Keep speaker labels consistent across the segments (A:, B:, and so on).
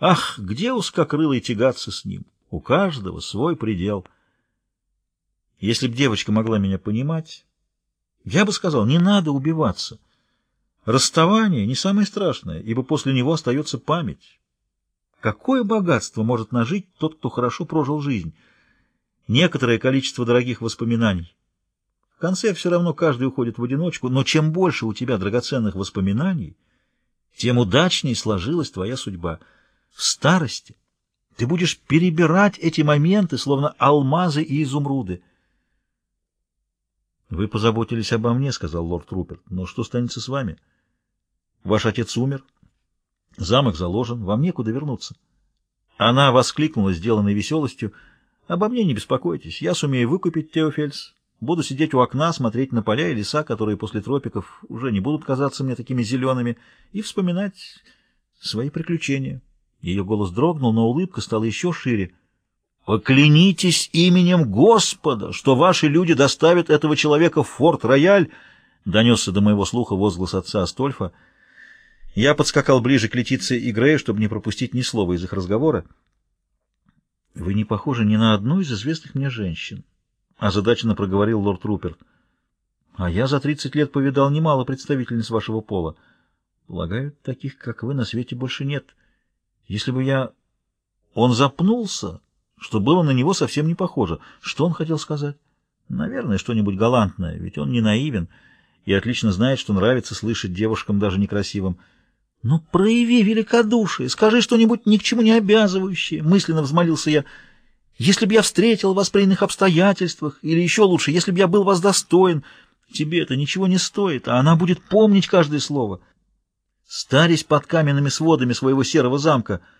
A: Ах, где узкокрылый тягаться с ним? У каждого свой предел. Если б девочка могла меня понимать, я бы сказал, не надо убиваться. Расставание не самое страшное, ибо после него остается память. Какое богатство может нажить тот, кто хорошо прожил жизнь? Некоторое количество дорогих воспоминаний. В конце все равно каждый уходит в одиночку, но чем больше у тебя драгоценных воспоминаний, тем удачнее сложилась твоя судьба. В старости ты будешь перебирать эти моменты, словно алмазы и изумруды. — Вы позаботились обо мне, — сказал лорд Руперт. — Но что станется с вами? Ваш отец умер. Замок заложен. Вам некуда вернуться. Она воскликнула, сделанной веселостью. — Обо мне не беспокойтесь. Я сумею выкупить Теофельс. Буду сидеть у окна, смотреть на поля и леса, которые после тропиков уже не будут казаться мне такими зелеными, и вспоминать свои приключения. Ее голос дрогнул, но улыбка стала еще шире. «Поклянитесь именем Господа, что ваши люди доставят этого человека в форт-рояль!» — донесся до моего слуха возглас отца Астольфа. Я подскакал ближе к Летице и Грею, чтобы не пропустить ни слова из их разговора. «Вы не похожи ни на одну из известных мне женщин», — озадаченно проговорил лорд Руперт. «А я за тридцать лет повидал немало представительниц вашего пола. Полагаю, таких, как вы, на свете больше нет. Если бы я...» Он запнулся что было на него совсем не похоже. Что он хотел сказать? Наверное, что-нибудь галантное, ведь он не наивен и отлично знает, что нравится слышать девушкам даже некрасивым. «Ну, прояви великодушие, скажи что-нибудь ни к чему не обязывающее», — мысленно взмолился я. «Если б я встретил вас при иных обстоятельствах, или еще лучше, если б я был вас достоин, тебе это ничего не стоит, а она будет помнить каждое слово. Старясь под каменными сводами своего серого замка —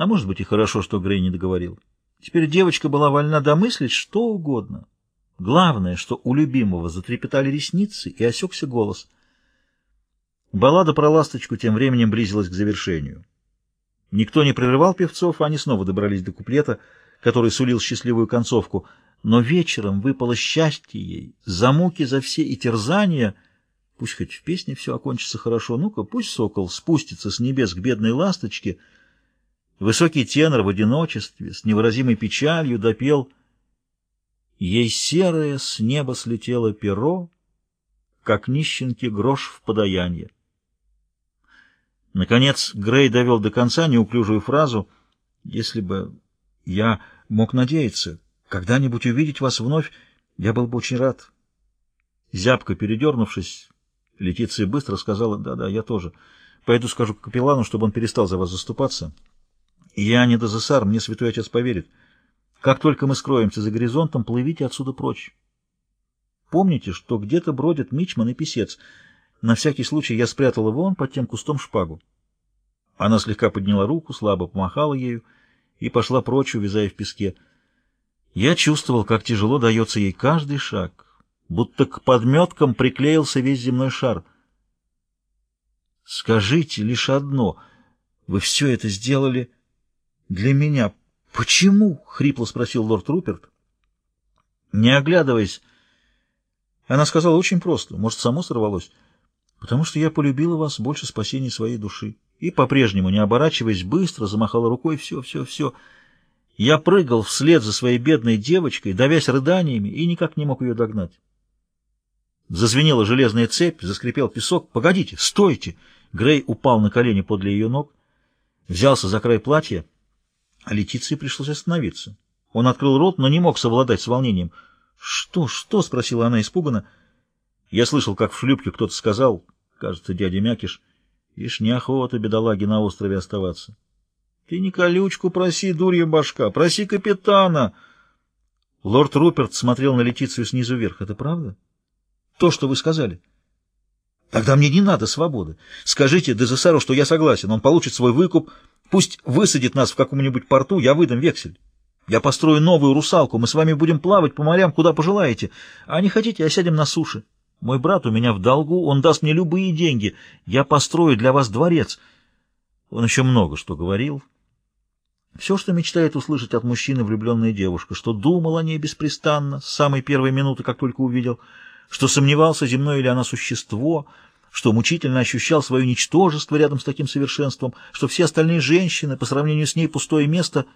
A: а может быть и хорошо, что Грей не договорил. Теперь девочка была вольна домыслить что угодно. Главное, что у любимого затрепетали ресницы и осекся голос. Баллада про ласточку тем временем близилась к завершению. Никто не прерывал певцов, они снова добрались до куплета, который сулил счастливую концовку. Но вечером выпало счастье ей, за муки, за все и терзания. Пусть хоть в песне все окончится хорошо, ну-ка, пусть сокол спустится с небес к бедной ласточке — Высокий тенор в одиночестве, с невыразимой печалью допел «Ей серое с неба слетело перо, как нищенки грош в подаяние». Наконец Грей довел до конца неуклюжую фразу «Если бы я мог надеяться когда-нибудь увидеть вас вновь, я был бы очень рад». Зябко передернувшись, Летиция быстро сказала «Да-да, я тоже. Пойду скажу капеллану, чтобы он перестал за вас заступаться». Я не Дезессар, мне святой отец поверит. Как только мы скроемся за горизонтом, плывите отсюда прочь. Помните, что где-то бродят мичман и писец. На всякий случай я спрятал его вон под тем кустом шпагу. Она слегка подняла руку, слабо помахала ею и пошла прочь, увязая в песке. Я чувствовал, как тяжело дается ей каждый шаг, будто к подметкам приклеился весь земной шар. «Скажите лишь одно. Вы все это сделали...» «Для меня. Почему?» — хрипло спросил лорд Руперт. Не оглядываясь, она сказала очень просто, может, само сорвалось, «Потому что я полюбила вас больше спасения своей души». И, по-прежнему, не оборачиваясь, быстро замахала рукой «все, все, все». Я прыгал вслед за своей бедной девочкой, давясь рыданиями, и никак не мог ее догнать. Зазвенела железная цепь, заскрипел песок. «Погодите! Стойте!» Грей упал на колени подле ее ног, взялся за край платья, а Летиции пришлось остановиться. Он открыл рот, но не мог совладать с волнением. «Что, что?» — спросила она испуганно. Я слышал, как в шлюпке кто-то сказал, кажется, дядя Мякиш, «Ишь, неохота бедолаге на острове оставаться». «Ты не колючку проси, дурья башка, проси капитана!» Лорд Руперт смотрел на Летицию снизу вверх. «Это правда?» «То, что вы сказали». «Тогда мне не надо свободы. Скажите Дезессару, что я согласен. Он получит свой выкуп, Пусть высадит нас в каком-нибудь порту, я выдам вексель. Я построю новую русалку, мы с вами будем плавать по морям, куда пожелаете. А не хотите, осядем на суше. Мой брат у меня в долгу, он даст мне любые деньги. Я построю для вас дворец. Он еще много что говорил. Все, что мечтает услышать от мужчины влюбленная девушка, что думал о ней беспрестанно, с самой первой минуты, как только увидел, что сомневался, земное ли она существо, что мучительно ощущал свое ничтожество рядом с таким совершенством, что все остальные женщины по сравнению с ней пустое место —